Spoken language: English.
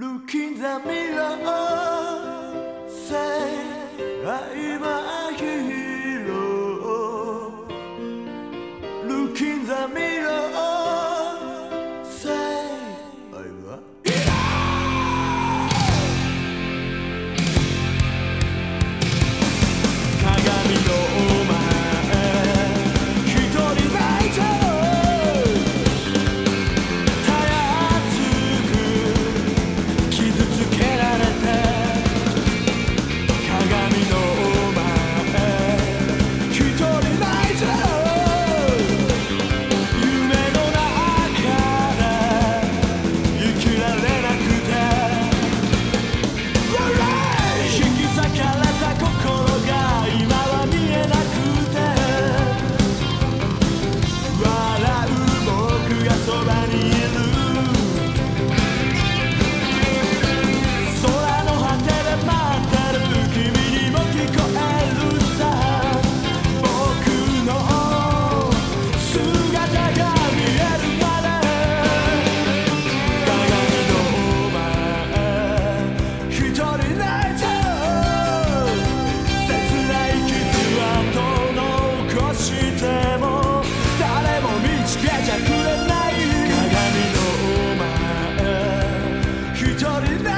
Look in the mirror, say, I'm a hero. Look in the mirror. out in that.